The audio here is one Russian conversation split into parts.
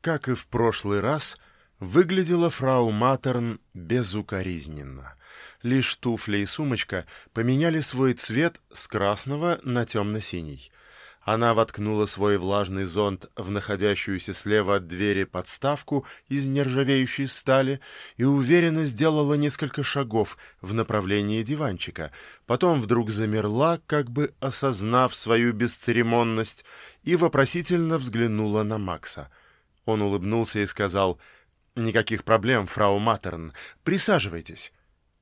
Как и в прошлый раз, выглядела фрау Матерн безукоризненно. Лишь туфли и сумочка поменяли свой цвет с красного на темно-синий. Она воткнула свой влажный зонт в находящуюся слева от двери подставку из нержавеющей стали и уверенно сделала несколько шагов в направлении диванчика. Потом вдруг замерла, как бы осознав свою бесцеремонность, и вопросительно взглянула на Макса. Он улыбнулся и сказал «Никаких проблем, фрау Матерн. Присаживайтесь».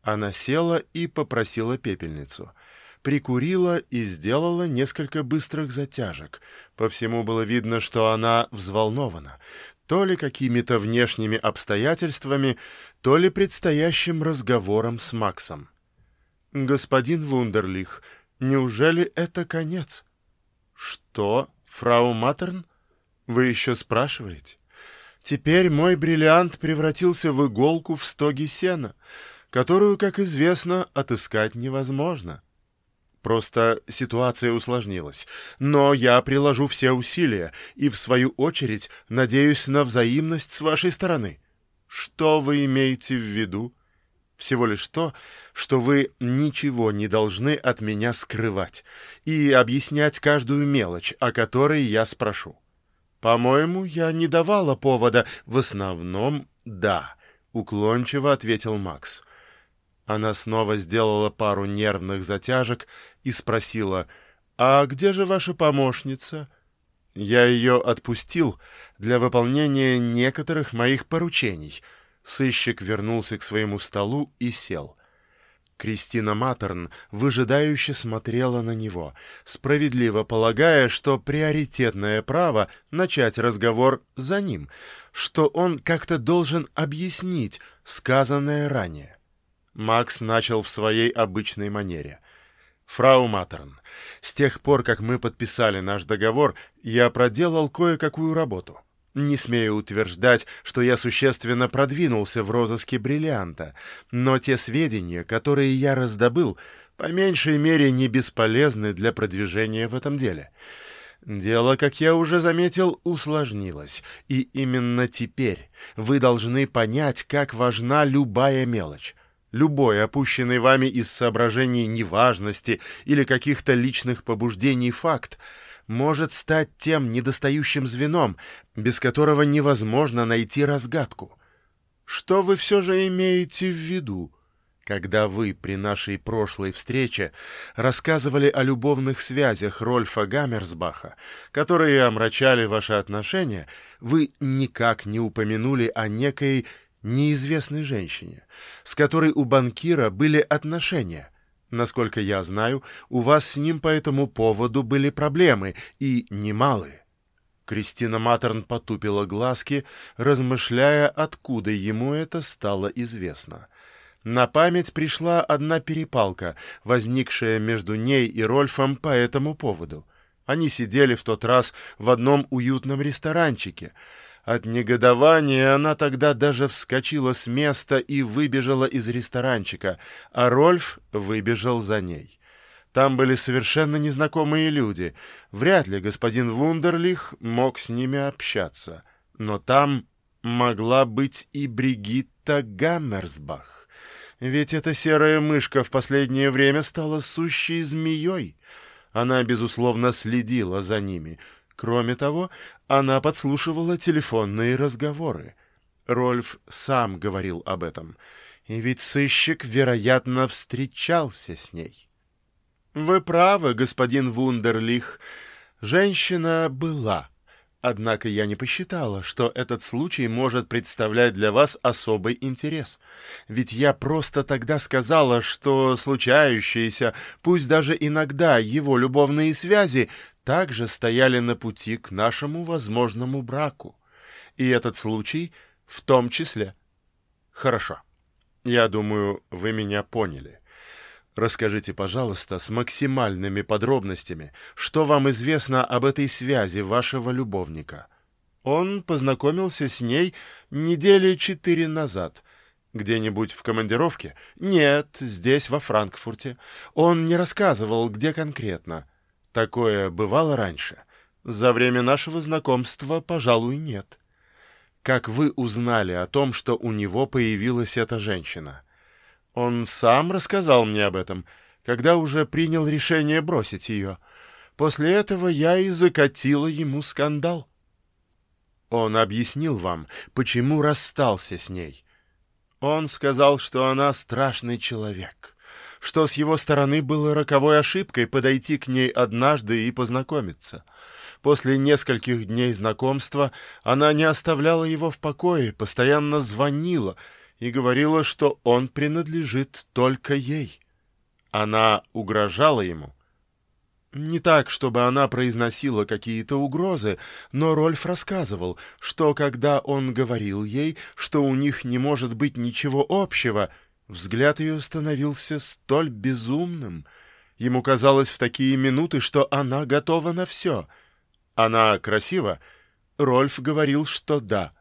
Она села и попросила пепельницу — прикурила и сделала несколько быстрых затяжек. По всему было видно, что она взволнована, то ли какими-то внешними обстоятельствами, то ли предстоящим разговором с Максом. «Господин Вундерлих, неужели это конец?» «Что, фрау Матерн? Вы еще спрашиваете?» «Теперь мой бриллиант превратился в иголку в стоге сена, которую, как известно, отыскать невозможно». Просто ситуация усложнилась. Но я приложу все усилия и, в свою очередь, надеюсь на взаимность с вашей стороны. Что вы имеете в виду? Всего лишь то, что вы ничего не должны от меня скрывать и объяснять каждую мелочь, о которой я спрошу. По-моему, я не давала повода. В основном, да, уклончиво ответил Макс. Она снова сделала пару нервных затяжек и спросила, «А где же ваша помощница?» «Я ее отпустил для выполнения некоторых моих поручений». Сыщик вернулся к своему столу и сел. Кристина Матерн выжидающе смотрела на него, справедливо полагая, что приоритетное право начать разговор за ним, что он как-то должен объяснить сказанное ранее. Макс начал в своей обычной манере. «Фрау Матерн, с тех пор, как мы подписали наш договор, я проделал кое-какую работу. Не смею утверждать, что я существенно продвинулся в розыске бриллианта, но те сведения, которые я раздобыл, по меньшей мере не бесполезны для продвижения в этом деле». Дело, как я уже заметил, усложнилось, и именно теперь вы должны понять, как важна любая мелочь. Любой опущенный вами из соображений неважности или каких-то личных побуждений факт может стать тем недостающим звеном, без которого невозможно найти разгадку. Что вы все же имеете в виду, когда вы при нашей прошлой встрече рассказывали о любовных связях Рольфа Гаммерсбаха, которые омрачали ваши отношения, вы никак не упомянули о некой неизвестной женщине, с которой у банкира были отношения. Насколько я знаю, у вас с ним по этому поводу были проблемы, и немалые. Кристина Матерн потупила глазки, размышляя, откуда ему это стало известно. На память пришла одна перепалка, возникшая между ней и Рольфом по этому поводу. Они сидели в тот раз в одном уютном ресторанчике — от негодования она тогда даже вскочила с места и выбежала из ресторанчика, а Рольф выбежал за ней. Там были совершенно незнакомые люди. Вряд ли господин Вундерлих мог с ними общаться. Но там могла быть и Бригитта Гаммерсбах. Ведь эта серая мышка в последнее время стала сущей змеей. Она, безусловно, следила за ними — Кроме того, она подслушивала телефонные разговоры. Рольф сам говорил об этом. И ведь сыщик, вероятно, встречался с ней. «Вы правы, господин Вундерлих. Женщина была Однако я не посчитала, что этот случай может представлять для вас особый интерес. Ведь я просто тогда сказала, что случающиеся, пусть даже иногда его любовные связи, также стояли на пути к нашему возможному браку. И этот случай в том числе. Хорошо. Я думаю, вы меня поняли. Расскажите, пожалуйста, с максимальными подробностями, что вам известно об этой связи вашего любовника. Он познакомился с ней недели четыре назад. Где-нибудь в командировке? Нет, здесь, во Франкфурте. Он не рассказывал, где конкретно. Такое бывало раньше. За время нашего знакомства, пожалуй, нет. как вы узнали о том, что у него появилась эта женщина. Он сам рассказал мне об этом, когда уже принял решение бросить ее. После этого я и закатила ему скандал. Он объяснил вам, почему расстался с ней. Он сказал, что она страшный человек, что с его стороны было роковой ошибкой подойти к ней однажды и познакомиться. После нескольких дней знакомства она не оставляла его в покое, постоянно звонила и говорила, что он принадлежит только ей. Она угрожала ему, не так, чтобы она произносила какие-то угрозы, но Рольф рассказывал, что когда он говорил ей, что у них не может быть ничего общего, взгляд ее становился столь безумным. Ему казалось в такие минуты, что она готова на все. Она красива? Рольф говорил, что да.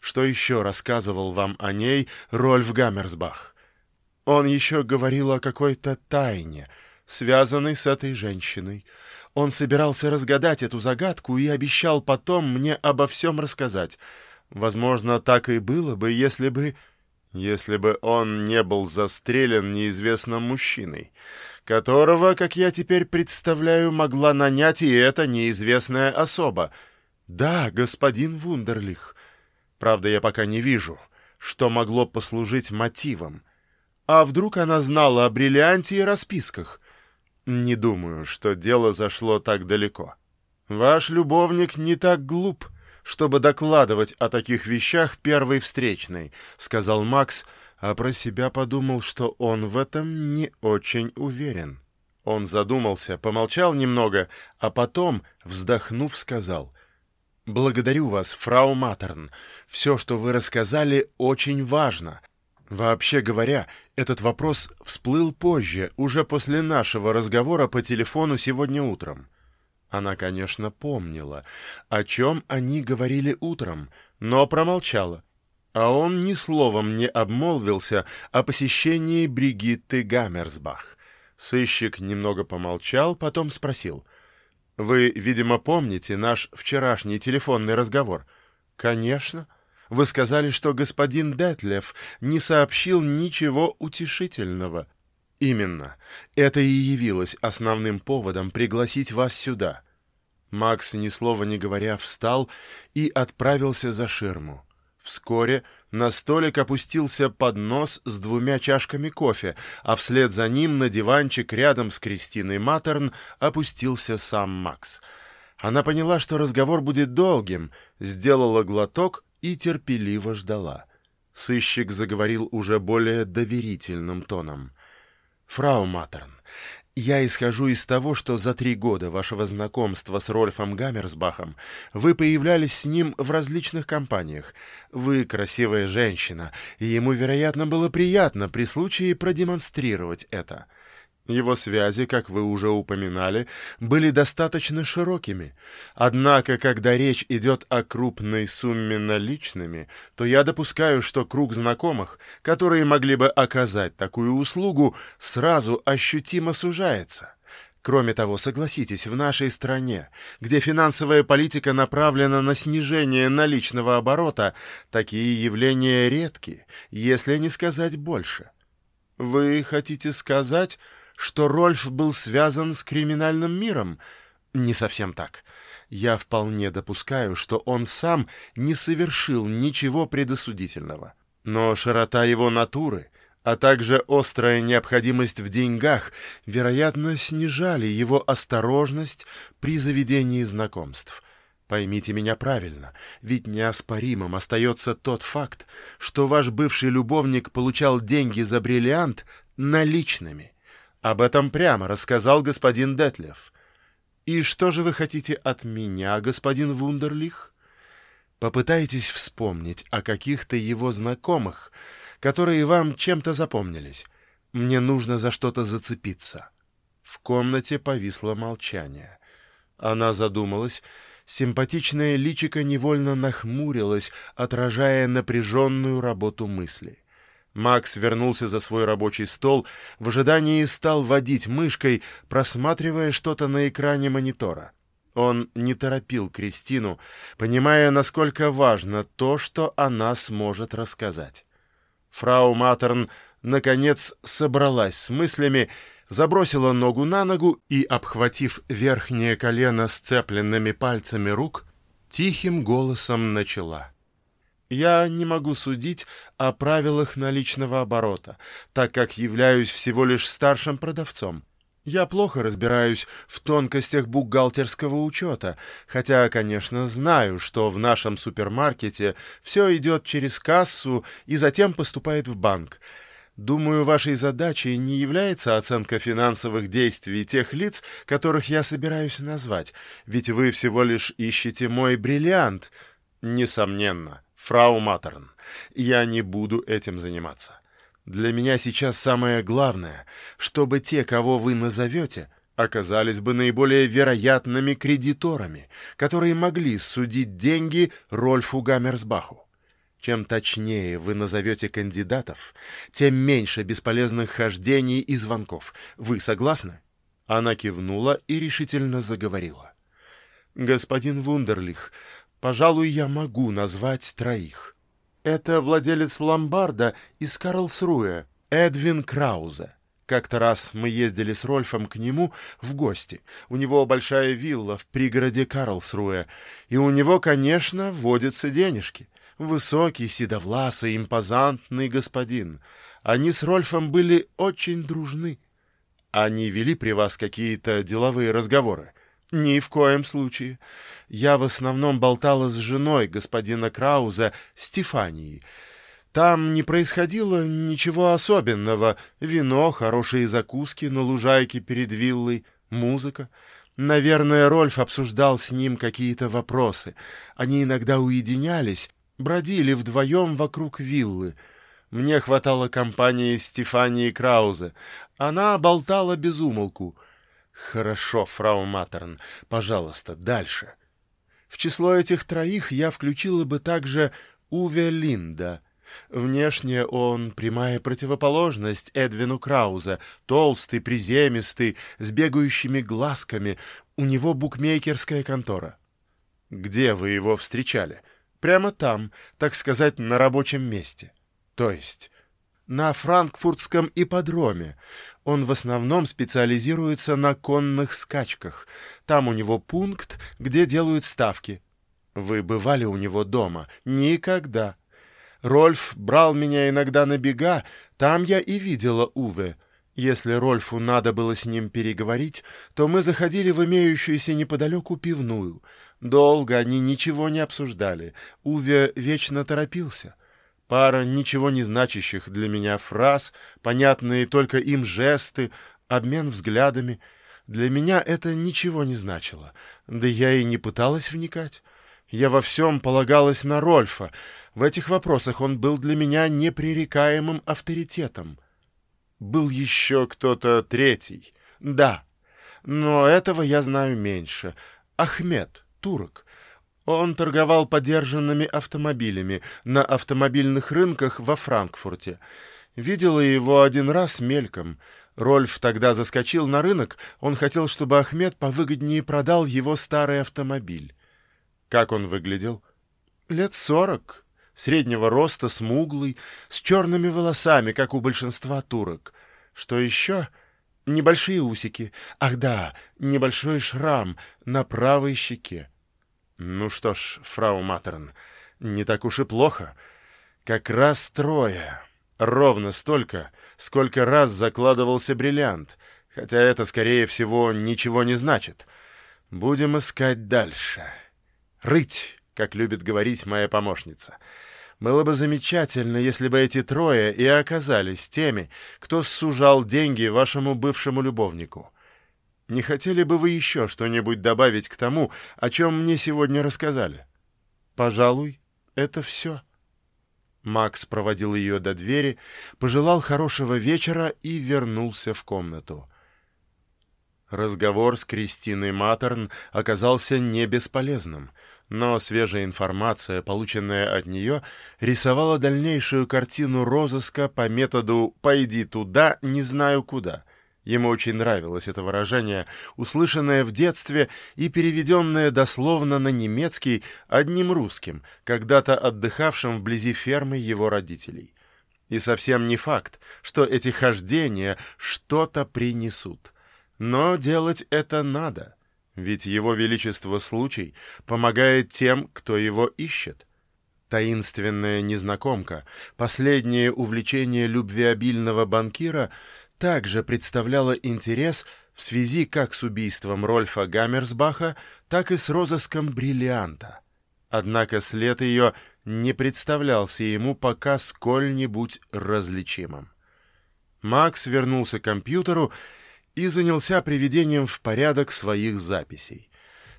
Что еще рассказывал вам о ней Рольф Гаммерсбах? Он еще говорил о какой-то тайне — связанный с этой женщиной. Он собирался разгадать эту загадку и обещал потом мне обо всем рассказать. Возможно, так и было бы, если бы... Если бы он не был застрелен неизвестным мужчиной, которого, как я теперь представляю, могла нанять и эта неизвестная особа. Да, господин Вундерлих. Правда, я пока не вижу, что могло послужить мотивом. А вдруг она знала о бриллианте и расписках? Не думаю, что дело зашло так далеко. Ваш любовник не так глуп, чтобы докладывать о таких вещах первой встречной, сказал Макс, а про себя подумал, что он в этом не очень уверен. Он задумался, помолчал немного, а потом, вздохнув, сказал: «Благодарю вас, фрау Матерн. Все, что вы рассказали, очень важно. Вообще говоря, этот вопрос всплыл позже, уже после нашего разговора по телефону сегодня утром. Она, конечно, помнила, о чем они говорили утром, но промолчала. А он ни словом не обмолвился о посещении Бригитты Гаммерсбах. Сыщик немного помолчал, потом спросил. «Вы, видимо, помните наш вчерашний телефонный разговор?» «Конечно». Вы сказали, что господин Детлев не сообщил ничего утешительного. Именно. Это и явилось основным поводом пригласить вас сюда. Макс, ни слова не говоря, встал и отправился за ширму. Вскоре на столик опустился поднос с двумя чашками кофе, а вслед за ним на диванчик рядом с Кристиной Матерн опустился сам Макс. Она поняла, что разговор будет долгим, сделала глоток и терпеливо ждала. Сыщик заговорил уже более доверительным тоном. «Фрау Матерн, я исхожу из того, что за три года вашего знакомства с Рольфом Гаммерсбахом вы появлялись с ним в различных компаниях. Вы красивая женщина, и ему, вероятно, было приятно при случае продемонстрировать это». Его связи, как вы уже упоминали, были достаточно широкими. Однако, когда речь идет о крупной сумме наличными, то я допускаю, что круг знакомых, которые могли бы оказать такую услугу, сразу ощутимо сужается. Кроме того, согласитесь, в нашей стране, где финансовая политика направлена на снижение наличного оборота, такие явления редки, если не сказать больше. Вы хотите сказать что Рольф был связан с криминальным миром. Не совсем так. Я вполне допускаю, что он сам не совершил ничего предосудительного. Но широта его натуры, а также острая необходимость в деньгах, вероятно, снижали его осторожность при заведении знакомств. Поймите меня правильно, ведь неоспоримым остается тот факт, что ваш бывший любовник получал деньги за бриллиант наличными — об этом прямо рассказал господин Детлев. И что же вы хотите от меня, господин Вундерлих? Попытайтесь вспомнить о каких-то его знакомых, которые вам чем-то запомнились. Мне нужно за что-то зацепиться. В комнате повисло молчание. Она задумалась, симпатичное личико невольно нахмурилось, отражая напряженную работу мысли. Макс вернулся за свой рабочий стол, в ожидании стал водить мышкой, просматривая что-то на экране монитора. Он не торопил Кристину, понимая, насколько важно то, что она сможет рассказать. Фрау Матерн, наконец, собралась с мыслями, забросила ногу на ногу и, обхватив верхнее колено сцепленными пальцами рук, тихим голосом начала. «Я не могу судить о правилах наличного оборота, так как являюсь всего лишь старшим продавцом. Я плохо разбираюсь в тонкостях бухгалтерского учета, хотя, конечно, знаю, что в нашем супермаркете все идет через кассу и затем поступает в банк. Думаю, вашей задачей не является оценка финансовых действий тех лиц, которых я собираюсь назвать, ведь вы всего лишь ищете мой бриллиант. Несомненно, фрау Матерн, я не буду этим заниматься. Для меня сейчас самое главное, чтобы те, кого вы назовете, оказались бы наиболее вероятными кредиторами, которые могли судить деньги Рольфу Гаммерсбаху. Чем точнее вы назовете кандидатов, тем меньше бесполезных хождений и звонков. Вы согласны?» Она кивнула и решительно заговорила. «Господин Вундерлих, пожалуй, я могу назвать троих. Это владелец ломбарда из Карлсруэ, Эдвин Краузе. Как-то раз мы ездили с Рольфом к нему в гости. У него большая вилла в пригороде Карлсруэ, и у него, конечно, водятся денежки. Высокий, седовласый, импозантный господин. Они с Рольфом были очень дружны. Они вели при вас какие-то деловые разговоры? «Ни в коем случае. Я в основном болтала с женой господина Крауза, Стефанией. Там не происходило ничего особенного. Вино, хорошие закуски на лужайке перед виллой, музыка. Наверное, Рольф обсуждал с ним какие-то вопросы. Они иногда уединялись, бродили вдвоем вокруг виллы. Мне хватало компании Стефании Краузе. Она болтала без умолку — «Хорошо, фрау Матерн, пожалуйста, дальше». В число этих троих я включила бы также Уве Линда. Внешне он прямая противоположность Эдвину Крауза, толстый, приземистый, с бегающими глазками. У него букмекерская контора. Где вы его встречали? Прямо там, так сказать, на рабочем месте. То есть на франкфуртском ипподроме. Он в основном специализируется на конных скачках. Там у него пункт, где делают ставки. Вы бывали у него дома? Никогда. Рольф брал меня иногда на бега, там я и видела Уве. Если Рольфу надо было с ним переговорить, то мы заходили в имеющуюся неподалеку пивную. Долго они ничего не обсуждали. Уве вечно торопился. Пара ничего не значащих для меня фраз, понятные только им жесты, обмен взглядами. Для меня это ничего не значило, да я и не пыталась вникать. Я во всем полагалась на Рольфа. В этих вопросах он был для меня непререкаемым авторитетом. Был еще кто-то третий. Да, но этого я знаю меньше. Ахмед, турок. Он торговал подержанными автомобилями на автомобильных рынках во Франкфурте. Видела его один раз мельком. Рольф тогда заскочил на рынок, он хотел, чтобы Ахмед повыгоднее продал его старый автомобиль. Как он выглядел? Лет сорок, среднего роста, смуглый, с черными волосами, как у большинства турок. Что еще? Небольшие усики. Ах да, небольшой шрам на правой щеке. «Ну что ж, фрау Матерн, не так уж и плохо. Как раз трое. Ровно столько, сколько раз закладывался бриллиант, хотя это, скорее всего, ничего не значит. Будем искать дальше. Рыть, как любит говорить моя помощница». Было бы замечательно, если бы эти трое и оказались теми, кто сужал деньги вашему бывшему любовнику. Не хотели бы вы еще что-нибудь добавить к тому, о чем мне сегодня рассказали? Пожалуй, это все. Макс проводил ее до двери, пожелал хорошего вечера и вернулся в комнату. Разговор с Кристиной Матерн оказался не бесполезным, но свежая информация, полученная от нее, рисовала дальнейшую картину розыска по методу «пойди туда, не знаю куда», Ему очень нравилось это выражение, услышанное в детстве и переведенное дословно на немецкий одним русским, когда-то отдыхавшим вблизи фермы его родителей. И совсем не факт, что эти хождения что-то принесут. Но делать это надо, ведь его величество случай помогает тем, кто его ищет. Таинственная незнакомка, последнее увлечение любвеобильного банкира — также представляла интерес в связи как с убийством Рольфа Гаммерсбаха, так и с розыском бриллианта. Однако след ее не представлялся ему пока сколь-нибудь различимым. Макс вернулся к компьютеру и занялся приведением в порядок своих записей.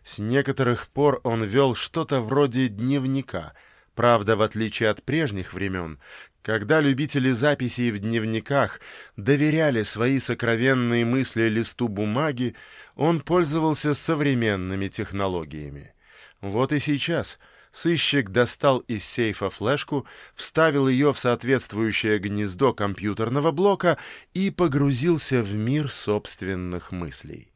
С некоторых пор он вел что-то вроде дневника, правда, в отличие от прежних времен, когда любители записей в дневниках доверяли свои сокровенные мысли листу бумаги, он пользовался современными технологиями. Вот и сейчас сыщик достал из сейфа флешку, вставил ее в соответствующее гнездо компьютерного блока и погрузился в мир собственных мыслей.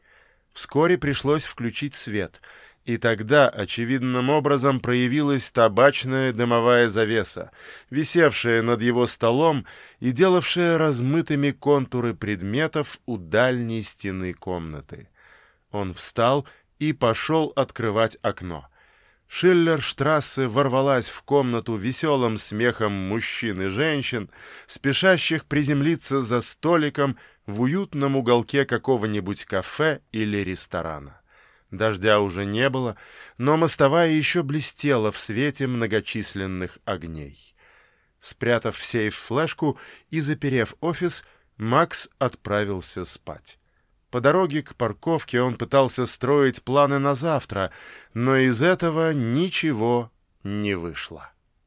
Вскоре пришлось включить свет — и тогда очевидным образом проявилась табачная дымовая завеса, висевшая над его столом и делавшая размытыми контуры предметов у дальней стены комнаты. Он встал и пошел открывать окно. Шиллерштрассе ворвалась в комнату веселым смехом мужчин и женщин, спешащих приземлиться за столиком в уютном уголке какого-нибудь кафе или ресторана. Дождя уже не было, но мостовая еще блестела в свете многочисленных огней. Спрятав в сейф флешку и заперев офис, Макс отправился спать. По дороге к парковке он пытался строить планы на завтра, но из этого ничего не вышло.